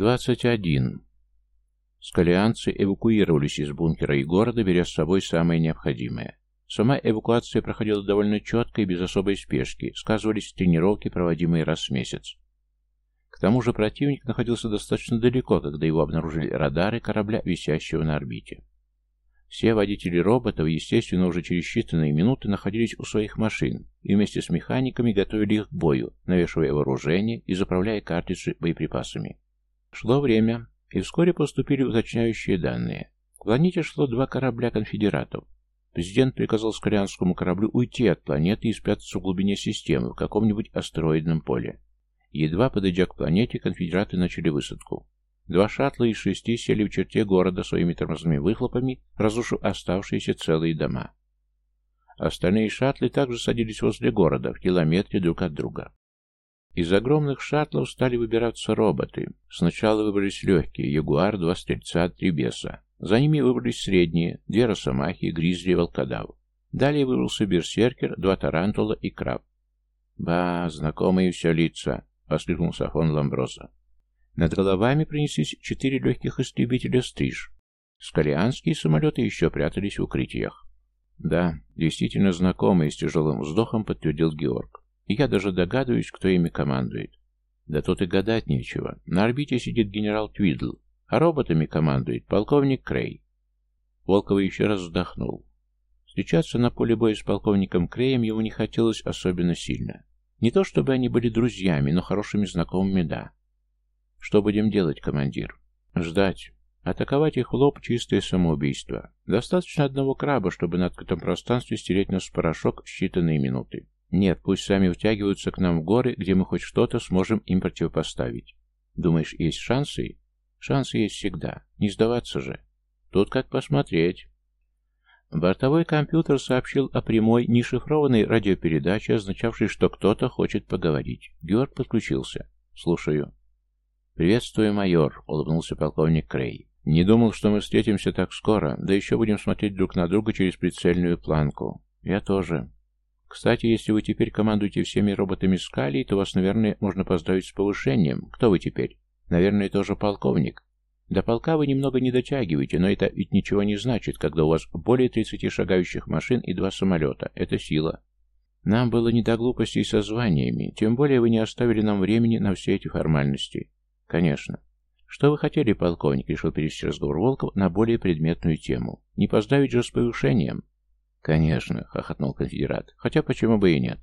21. Скалианцы эвакуировались из бункера и города, беря с собой самое необходимое. Сама эвакуация проходила довольно четко и без особой спешки, сказывались тренировки, проводимые раз в месяц. К тому же противник находился достаточно далеко, когда его обнаружили радары корабля, висящего на орбите. Все водители роботов, естественно, уже через считанные минуты находились у своих машин и вместе с механиками готовили их к бою, навешивая вооружение и заправляя картриджи боеприпасами. Шло время, и вскоре поступили уточняющие данные. К планете шло два корабля конфедератов. Президент приказал скорианскому кораблю уйти от планеты и спрятаться в глубине системы, в каком-нибудь астероидном поле. Едва подойдя к планете, конфедераты начали высадку. Два шаттла из шести сели в черте города своими тормозными выхлопами, разрушив оставшиеся целые дома. Остальные шаттлы также садились возле города, в километре друг от друга. Из огромных шаттлов стали выбираться роботы. Сначала выбрались легкие, Ягуар, два стрельца, три беса. За ними выбрались средние, две росомахи, гризли и волкодав. Далее выбрался берсеркер, два тарантула и краб. «Ба, знакомые все лица!» — воскликнул Сафон Ламброза. Над головами принеслись четыре легких истребителя «Стриж». Скорианские самолеты еще прятались в укрытиях. «Да, действительно знакомые», — с тяжелым вздохом подтвердил Георг. И я даже догадываюсь, кто ими командует. Да тут и гадать нечего. На орбите сидит генерал Твидл, а роботами командует полковник Крей. Волкова еще раз вздохнул. Встречаться на поле боя с полковником Креем ему не хотелось особенно сильно. Не то чтобы они были друзьями, но хорошими знакомыми, да. Что будем делать, командир? Ждать. Атаковать их в лоб — чистое самоубийство. Достаточно одного краба, чтобы на открытом пространстве стереть нас в порошок считанные минуты. Нет, пусть сами втягиваются к нам в горы, где мы хоть что-то сможем им противопоставить. Думаешь, есть шансы? Шансы есть всегда. Не сдаваться же. Тут как посмотреть. Бортовой компьютер сообщил о прямой, нешифрованной радиопередаче, означавшей, что кто-то хочет поговорить. Георг подключился. «Слушаю». «Приветствую, майор», — улыбнулся полковник Крей. «Не думал, что мы встретимся так скоро, да еще будем смотреть друг на друга через прицельную планку. Я тоже. Кстати, если вы теперь командуете всеми роботами Скалии, то вас, наверное, можно поздравить с повышением. Кто вы теперь? Наверное, тоже полковник. До полка вы немного не дотягиваете, но это ведь ничего не значит, когда у вас более 30 шагающих машин и два самолета. Это сила. Нам было не до глупостей со званиями, тем более вы не оставили нам времени на все эти формальности. Конечно. Что вы хотели, полковник, решил перевести разговор Волков на более предметную тему. Не поздравить же с повышением. «Конечно», — хохотнул конфедерат. «Хотя почему бы и нет?»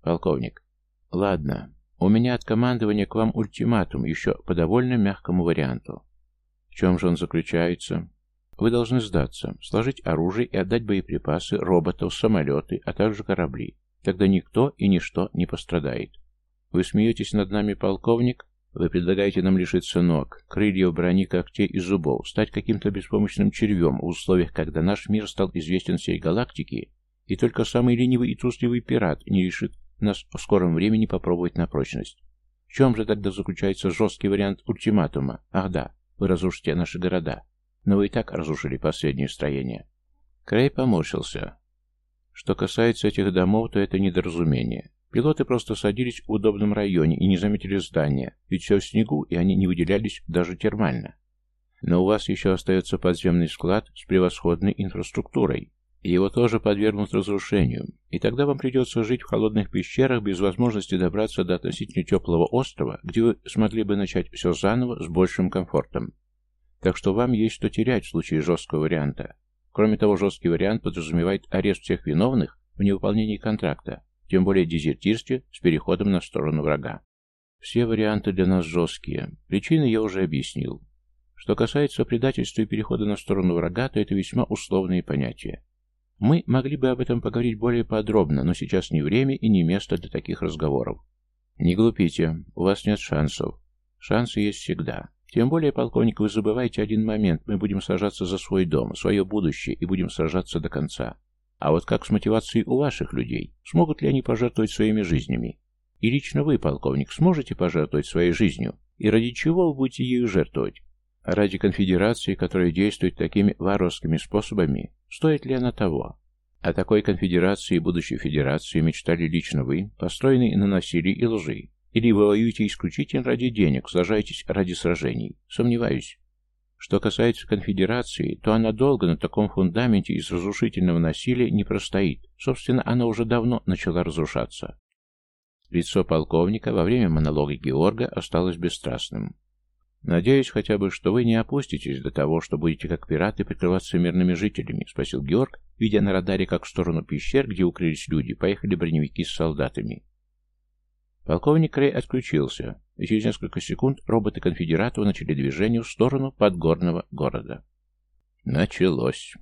«Полковник». «Ладно. У меня от командования к вам ультиматум, еще по довольно мягкому варианту». «В чем же он заключается?» «Вы должны сдаться, сложить оружие и отдать боеприпасы, роботов, самолеты, а также корабли. Тогда никто и ничто не пострадает. Вы смеетесь над нами, полковник?» Вы предлагаете нам лишиться ног, крыльев, брони, когтей и зубов, стать каким-то беспомощным червем в условиях, когда наш мир стал известен всей галактике, и только самый ленивый и трусливый пират не решит нас в скором времени попробовать на прочность. В чем же тогда заключается жесткий вариант ультиматума? Ах да, вы разрушите наши города. Но вы и так разрушили последнее строение. Крей поморщился. Что касается этих домов, то это недоразумение. Пилоты просто садились в удобном районе и не заметили здания, ведь все в снегу, и они не выделялись даже термально. Но у вас еще остается подземный склад с превосходной инфраструктурой, его тоже подвергнут разрушению, и тогда вам придется жить в холодных пещерах без возможности добраться до относительно теплого острова, где вы смогли бы начать все заново с большим комфортом. Так что вам есть что терять в случае жесткого варианта. Кроме того, жесткий вариант подразумевает арест всех виновных в невыполнении контракта, тем более дезертирстве с переходом на сторону врага. Все варианты для нас жесткие. Причины я уже объяснил. Что касается предательства и перехода на сторону врага, то это весьма условные понятия. Мы могли бы об этом поговорить более подробно, но сейчас не время и не место для таких разговоров. Не глупите, у вас нет шансов. Шансы есть всегда. Тем более, полковник, вы забываете один момент. Мы будем сражаться за свой дом, свое будущее и будем сражаться до конца. А вот как с мотивацией у ваших людей? Смогут ли они пожертвовать своими жизнями? И лично вы, полковник, сможете пожертвовать своей жизнью? И ради чего вы будете ею жертвовать? Ради конфедерации, которая действует такими варварскими способами, стоит ли она того? О такой конфедерации и будущей федерации мечтали лично вы, построенной на насилии и лжи. Или вы воюете исключительно ради денег, сражаетесь ради сражений? Сомневаюсь. Что касается конфедерации, то она долго на таком фундаменте из разрушительного насилия не простоит. Собственно, она уже давно начала разрушаться. Лицо полковника во время монолога Георга осталось бесстрастным. «Надеюсь хотя бы, что вы не опуститесь до того, что будете как пираты прикрываться мирными жителями», — спросил Георг, видя на радаре, как в сторону пещер, где укрылись люди, поехали броневики с солдатами. Полковник Рэй отключился, и через несколько секунд роботы конфедератов начали движение в сторону подгорного города. Началось.